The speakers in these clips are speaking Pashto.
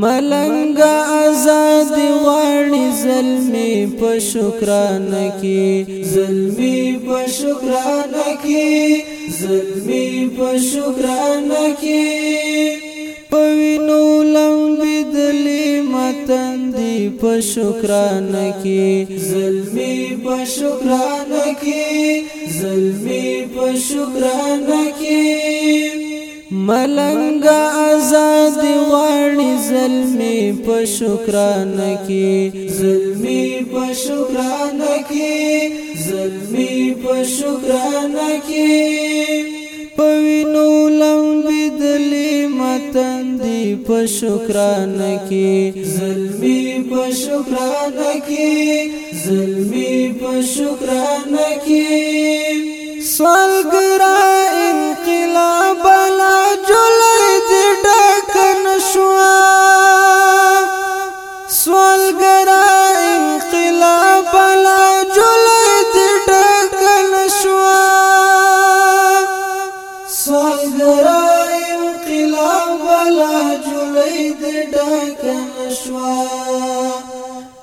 ملنګ آزاد غړنی زلمی په شکران کې زلمی په شکران کې زلمی په شکران کې پوینو لمبي دلی متن دی په شکران کې زلمی په شکران کې زلمی په شکران کې ملنګ آزاد واړي زلمي په شکران کې زلمي په شکران کې زلمي په شکران کې پوینو لمبي دلی متن دی په شکران کې زلمي په شکران کې زلمي په شکران کې سوال ګران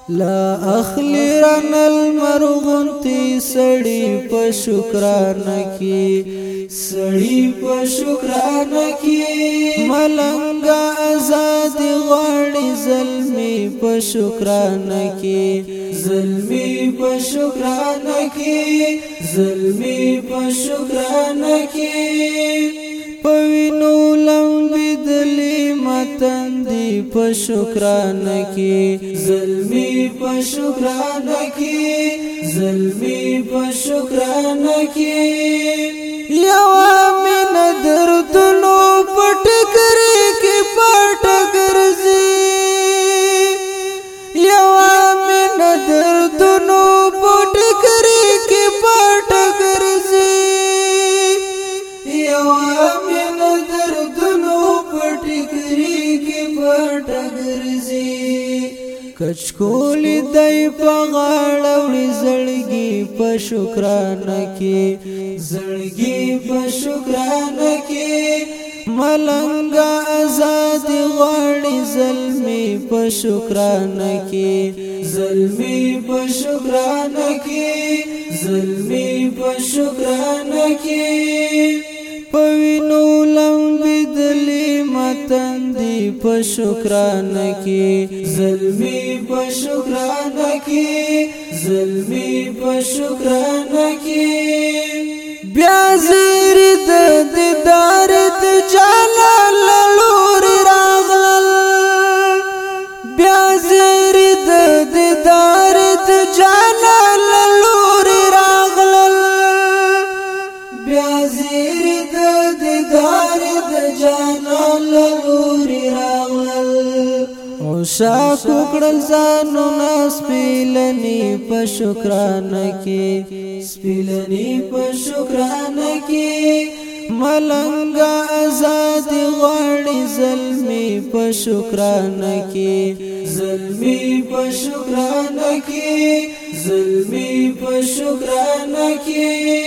لا اخلی رن المرغنتی سڑی پا شکران کی سڑی پا شکران کی ملنگا ازادی غاڑی ظلمی پا شکران کی ظلمی پا شکران کی ظلمی پا شکران کی پوینو لنبی دلی وطن دی په شکران کې زلمی په شکران کې زلمی په شکران کې یو امن دردونو پټ کرے کې پټ ګرځي یو امن دردونو پټ کرے کې پټ ګرځي یو امن کچکول دای په غاړه وړي زړګي په شکرانه کې زړګي په شکرانه کې ملنګ آزاد غړي زلمي په شکرانه کې زلمي په شکرانه کې زلمي په شکرانه کې په شکران کې زلمی په شکران کې زلمی په شکران کې بیا زیر د دیدار اوشا کوکړل زانو ناس پیلنی په شکران کې سپیلنی په شکران کې ملنګ آزاد غړی زلمی په شکران کې زلمی په شکران کې زلمی په شکران کې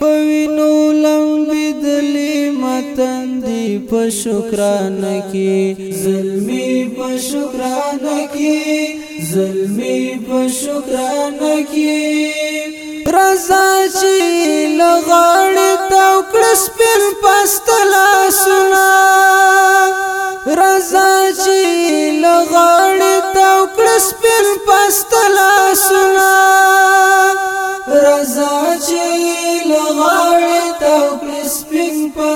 پوینو وطن دی په شکران کې زلمی په شکران کې زلمی په شکران کې رضا چې لغړ تو کړس پر پستلا سنا رضا چې لغړ تو کړس پر پستلا سنا رضا چې لغړ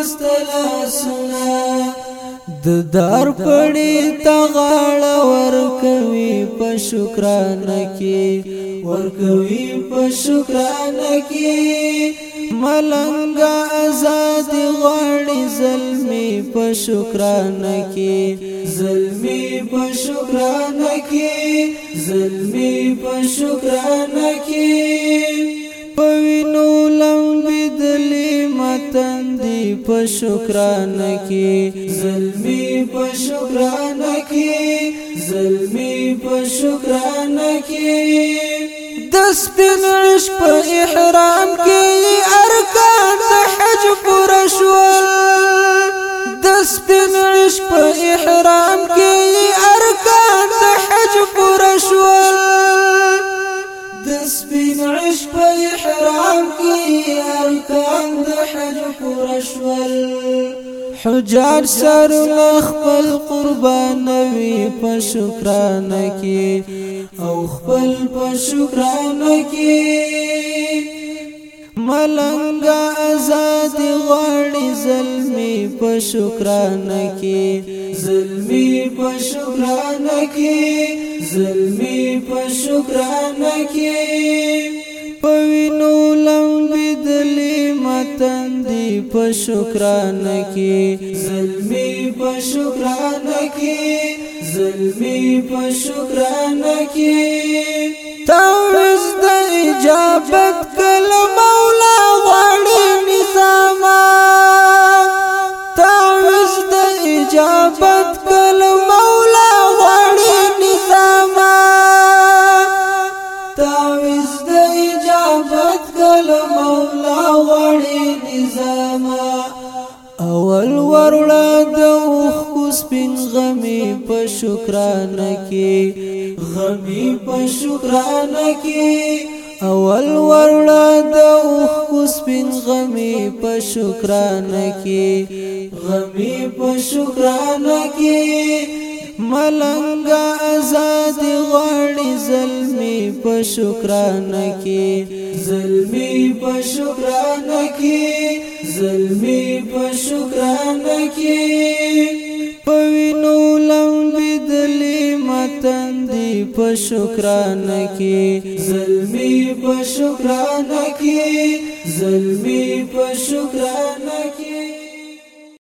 مستلا سنا د دار پړی تا غاړه ورکوي په شکرانه کې ورکوي په شکرانه کې ملنګ آزاد غړی زلمی په شکرانه کې زلمی په شکرانه کې زلمی په شکرانه کې په شکران کې زلمی په شکران کې زلمی په شکران کې د سپین عشق په احرام کې ارکان د حج پر شول د سپین عشق په احرام حجاج سرونه خپل قربانوي په شکرانه کې او خپل په شکرانه کې ملنګ آزاد غړي زلمي په شکرانه کې زلمي په شکرانه کې زلمي په شکرانه کې پوینو لمبی دلی متن دی په شکران کې زلمی په شکران کې زلمی په شکران کې تاوز د اجابت کل مولا غړې نظام تاوز د اجابت کل مولا غړې نظام تاوز د محبت کل مولا وړي نظام اول ورړه د اوخ سپین غمی په شکرانه کې غمی په شکرانه کې اول ورړه د اوخ سپین غمی په شکرانه کې غمی په شکرانه کې ملنګا آزاد غړي زلمي په شکران کې زلمي په شکران کې زلمي په شکران کې پوینو لمبي دلی متن دی په شکران کې زلمي په شکران کې زلمي په شکران کې